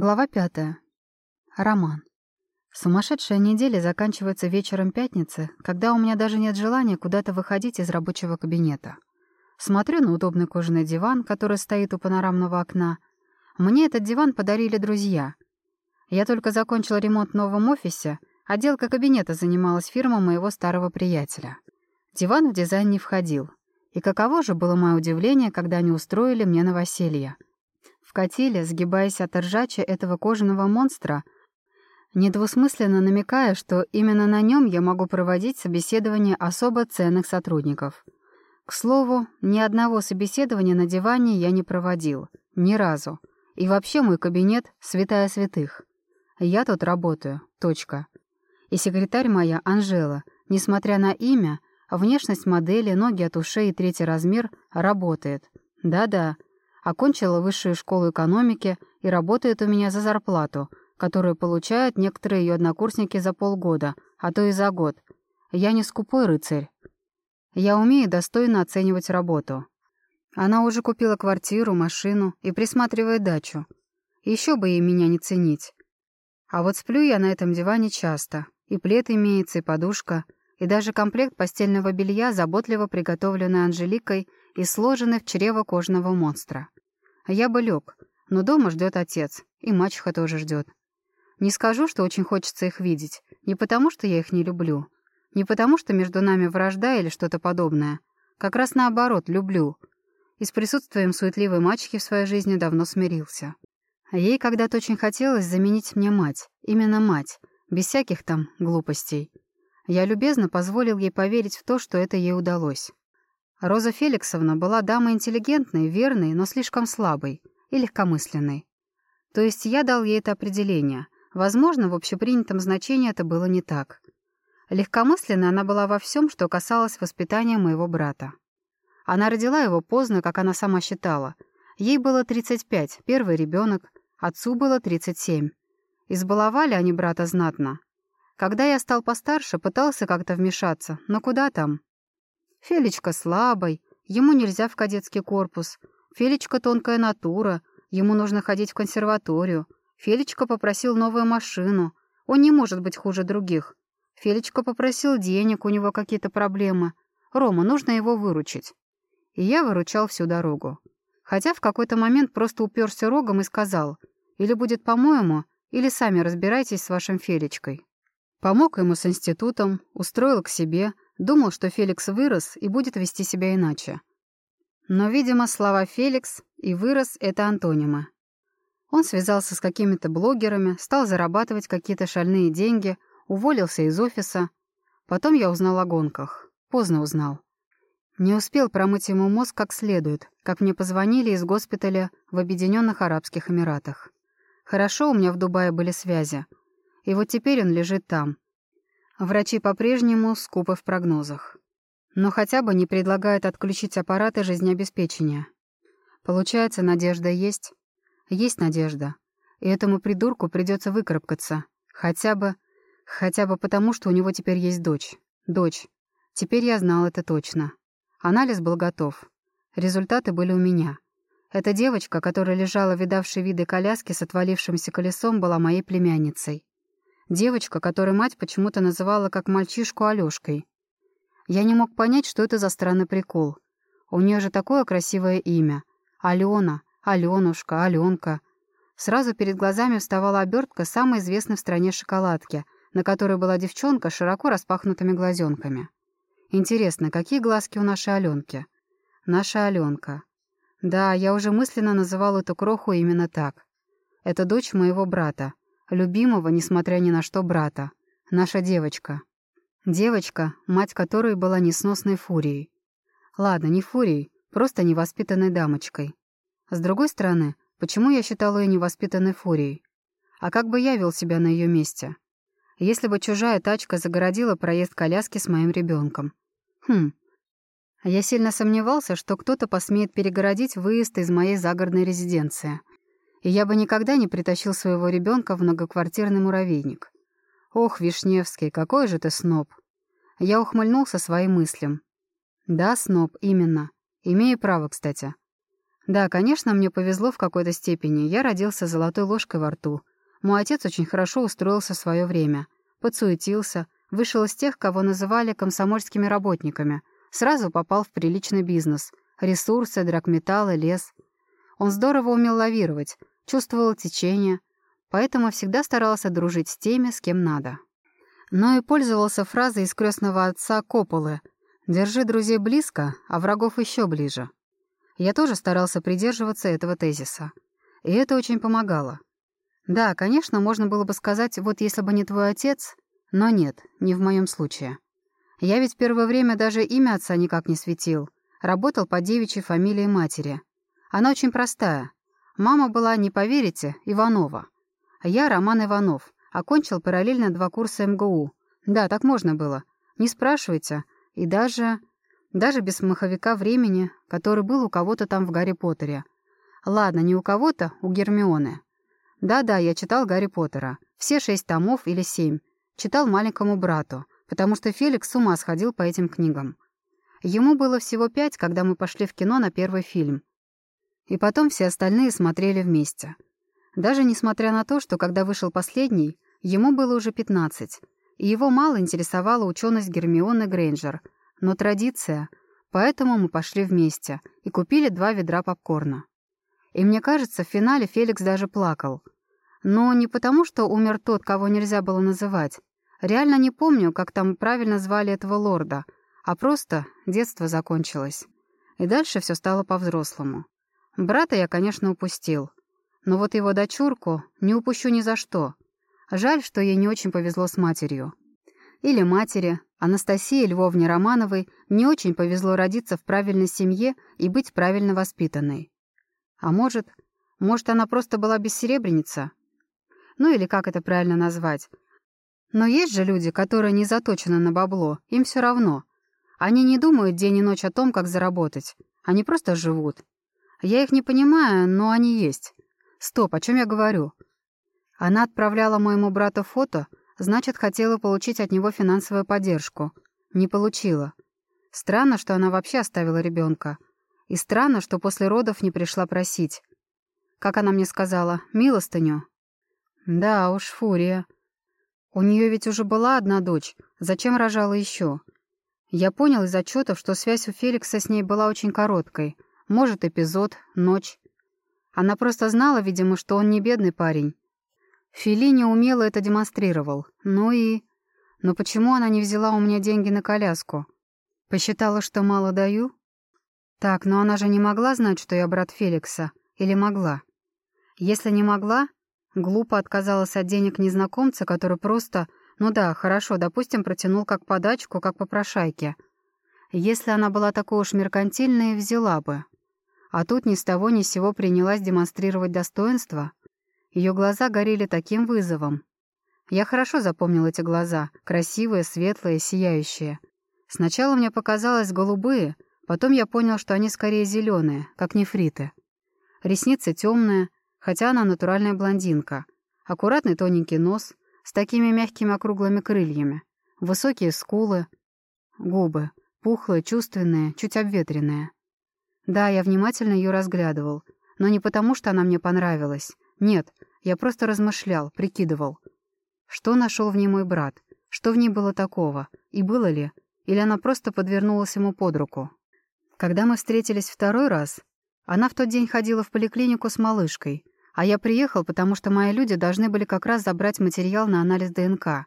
Глава пятая. Роман. Сумасшедшая неделя заканчивается вечером пятницы, когда у меня даже нет желания куда-то выходить из рабочего кабинета. Смотрю на удобный кожаный диван, который стоит у панорамного окна. Мне этот диван подарили друзья. Я только закончила ремонт в новом офисе, отделка кабинета занималась фирма моего старого приятеля. Диван в дизайн не входил. И каково же было мое удивление, когда они устроили мне новоселье — в катиле, сгибаясь от ржача этого кожаного монстра, недвусмысленно намекая, что именно на нем я могу проводить собеседование особо ценных сотрудников. К слову, ни одного собеседования на диване я не проводил. Ни разу. И вообще мой кабинет — святая святых. Я тут работаю. Точка. И секретарь моя, Анжела, несмотря на имя, внешность модели, ноги от ушей и третий размер, работает. Да-да, Окончила высшую школу экономики и работает у меня за зарплату, которую получают некоторые ее однокурсники за полгода, а то и за год. Я не скупой рыцарь. Я умею достойно оценивать работу. Она уже купила квартиру, машину и присматривает дачу. Еще бы ей меня не ценить. А вот сплю я на этом диване часто. И плед имеется, и подушка, и даже комплект постельного белья, заботливо приготовленный Анжеликой и сложенный в чрево кожного монстра. Я бы лег, но дома ждет отец, и мачеха тоже ждет. Не скажу, что очень хочется их видеть, не потому, что я их не люблю, не потому, что между нами вражда или что-то подобное. Как раз наоборот, люблю. И с присутствием суетливой мачехи в своей жизни давно смирился. Ей когда-то очень хотелось заменить мне мать, именно мать, без всяких там глупостей. Я любезно позволил ей поверить в то, что это ей удалось. Роза Феликсовна была дамой интеллигентной, верной, но слишком слабой и легкомысленной. То есть я дал ей это определение. Возможно, в общепринятом значении это было не так. Легкомысленной она была во всем, что касалось воспитания моего брата. Она родила его поздно, как она сама считала. Ей было 35, первый ребенок, отцу было 37. Избаловали они брата знатно. Когда я стал постарше, пытался как-то вмешаться, но куда там? Фелечка слабый, ему нельзя в кадетский корпус. Фелечка тонкая натура, ему нужно ходить в консерваторию. Фелечка попросил новую машину. Он не может быть хуже других. Фелечка попросил денег, у него какие-то проблемы. Рома, нужно его выручить. И я выручал всю дорогу. Хотя в какой-то момент просто уперся рогом и сказал, или будет по-моему, или сами разбирайтесь с вашим Фелечкой. Помог ему с институтом, устроил к себе — Думал, что Феликс вырос и будет вести себя иначе. Но, видимо, слова «Феликс» и «вырос» — это антонимы. Он связался с какими-то блогерами, стал зарабатывать какие-то шальные деньги, уволился из офиса. Потом я узнал о гонках. Поздно узнал. Не успел промыть ему мозг как следует, как мне позвонили из госпиталя в Объединенных Арабских Эмиратах. Хорошо у меня в Дубае были связи. И вот теперь он лежит там, Врачи по-прежнему скупы в прогнозах. Но хотя бы не предлагают отключить аппараты жизнеобеспечения. Получается, надежда есть? Есть надежда. И этому придурку придется выкарабкаться. Хотя бы... Хотя бы потому, что у него теперь есть дочь. Дочь. Теперь я знал это точно. Анализ был готов. Результаты были у меня. Эта девочка, которая лежала в видавшей виды коляске с отвалившимся колесом, была моей племянницей. Девочка, которую мать почему-то называла как мальчишку Алёшкой. Я не мог понять, что это за странный прикол. У нее же такое красивое имя. Алена, Аленушка, Аленка. Сразу перед глазами вставала обертка самой известной в стране шоколадки, на которой была девчонка с широко распахнутыми глазенками. Интересно, какие глазки у нашей Аленки? Наша Аленка. Да, я уже мысленно называл эту кроху именно так. Это дочь моего брата, любимого, несмотря ни на что, брата. Наша девочка. Девочка, мать которой была несносной фурией. Ладно, не фурией, просто невоспитанной дамочкой. С другой стороны, почему я считал ее невоспитанной фурией? А как бы я вел себя на ее месте? Если бы чужая тачка загородила проезд коляски с моим ребенком. Хм. Я сильно сомневался, что кто-то посмеет перегородить выезд из моей загородной резиденции и я бы никогда не притащил своего ребенка в многоквартирный муравейник. Ох, Вишневский, какой же ты сноб! Я ухмыльнулся своим мыслям. Да, сноб, именно. Имею право, кстати. Да, конечно, мне повезло в какой-то степени. Я родился золотой ложкой во рту. Мой отец очень хорошо устроился в свое время. Подсуетился, вышел из тех, кого называли комсомольскими работниками. Сразу попал в приличный бизнес. Ресурсы, драгметаллы, лес. Он здорово умел лавировать, чувствовал течение, поэтому всегда старался дружить с теми, с кем надо. Но и пользовался фразой из крестного отца Кополы «Держи друзей близко, а врагов еще ближе». Я тоже старался придерживаться этого тезиса. И это очень помогало. Да, конечно, можно было бы сказать, вот если бы не твой отец, но нет, не в моем случае. Я ведь первое время даже имя отца никак не светил. Работал по девичьей фамилии матери. Она очень простая. Мама была, не поверите, Иванова. Я Роман Иванов. Окончил параллельно два курса МГУ. Да, так можно было. Не спрашивайте. И даже... Даже без маховика времени, который был у кого-то там в Гарри Поттере. Ладно, не у кого-то, у Гермионы. Да-да, я читал Гарри Поттера. Все шесть томов или семь. Читал маленькому брату, потому что Феликс с ума сходил по этим книгам. Ему было всего пять, когда мы пошли в кино на первый фильм. И потом все остальные смотрели вместе. Даже несмотря на то, что когда вышел последний, ему было уже пятнадцать, и его мало интересовала ученость Гермионы Грейнджер — но традиция, поэтому мы пошли вместе и купили два ведра попкорна. И мне кажется, в финале Феликс даже плакал. Но не потому, что умер тот, кого нельзя было называть. Реально не помню, как там правильно звали этого лорда, а просто детство закончилось. И дальше все стало по-взрослому. Брата я, конечно, упустил. Но вот его дочурку не упущу ни за что. Жаль, что ей не очень повезло с матерью. Или матери, Анастасии Львовне Романовой не очень повезло родиться в правильной семье и быть правильно воспитанной. А может, может, она просто была бессеребреница? Ну или как это правильно назвать? Но есть же люди, которые не заточены на бабло, им все равно. Они не думают день и ночь о том, как заработать. Они просто живут. Я их не понимаю, но они есть. Стоп, о чем я говорю? Она отправляла моему брату фото, Значит, хотела получить от него финансовую поддержку. Не получила. Странно, что она вообще оставила ребенка. И странно, что после родов не пришла просить. Как она мне сказала, милостыню. Да уж, фурия. У нее ведь уже была одна дочь. Зачем рожала еще? Я понял из отчетов, что связь у Феликса с ней была очень короткой. Может, эпизод, ночь. Она просто знала, видимо, что он не бедный парень. Филини умело это демонстрировал. Ну и... Но почему она не взяла у меня деньги на коляску? Посчитала, что мало даю? Так, но она же не могла знать, что я брат Феликса. Или могла? Если не могла, глупо отказалась от денег незнакомца, который просто... Ну да, хорошо, допустим, протянул как подачку, как попрошайке. Если она была такой уж меркантильной, взяла бы. А тут ни с того ни с сего принялась демонстрировать достоинство. Ее глаза горели таким вызовом. Я хорошо запомнил эти глаза, красивые, светлые, сияющие. Сначала мне показалось голубые, потом я понял, что они скорее зеленые, как нефриты. Ресницы темные, хотя она натуральная блондинка. Аккуратный тоненький нос с такими мягкими округлыми крыльями. Высокие скулы, губы, пухлые, чувственные, чуть обветренные. Да, я внимательно ее разглядывал, но не потому, что она мне понравилась. Нет, я просто размышлял, прикидывал. Что нашел в ней мой брат? Что в ней было такого? И было ли? Или она просто подвернулась ему под руку? Когда мы встретились второй раз, она в тот день ходила в поликлинику с малышкой, а я приехал, потому что мои люди должны были как раз забрать материал на анализ ДНК.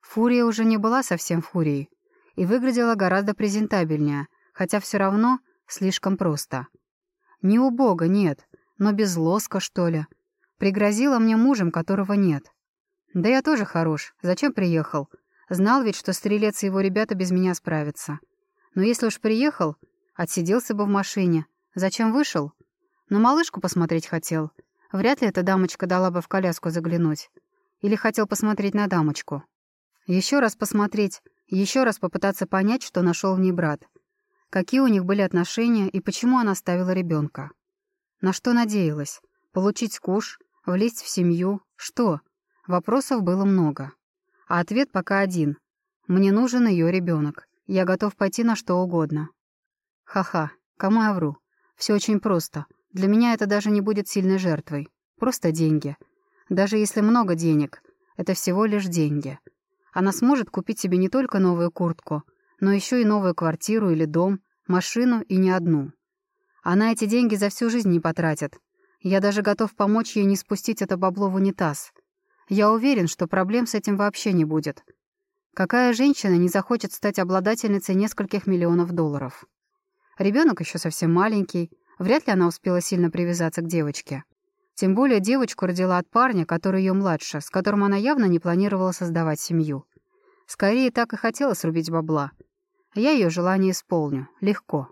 Фурия уже не была совсем фурией и выглядела гораздо презентабельнее, хотя все равно слишком просто. Не убого, нет, но без лоска, что ли. Пригрозила мне мужем, которого нет. Да я тоже хорош. Зачем приехал? Знал ведь, что стрелец и его ребята без меня справятся. Но если уж приехал, отсиделся бы в машине. Зачем вышел? Но малышку посмотреть хотел. Вряд ли эта дамочка дала бы в коляску заглянуть. Или хотел посмотреть на дамочку. Еще раз посмотреть, еще раз попытаться понять, что нашел в ней брат. Какие у них были отношения и почему она оставила ребенка. На что надеялась? Получить куш, Влезть в семью? Что? Вопросов было много. А ответ пока один. Мне нужен ее ребенок. Я готов пойти на что угодно. Ха-ха, кому я вру? Все очень просто. Для меня это даже не будет сильной жертвой. Просто деньги. Даже если много денег, это всего лишь деньги. Она сможет купить себе не только новую куртку, но еще и новую квартиру или дом, машину и не одну. Она эти деньги за всю жизнь не потратит. Я даже готов помочь ей не спустить это бабло в унитаз. Я уверен, что проблем с этим вообще не будет. Какая женщина не захочет стать обладательницей нескольких миллионов долларов? Ребенок еще совсем маленький, вряд ли она успела сильно привязаться к девочке. Тем более девочку родила от парня, который ее младше, с которым она явно не планировала создавать семью. Скорее, так и хотела срубить бабла. Я ее желание исполню. Легко.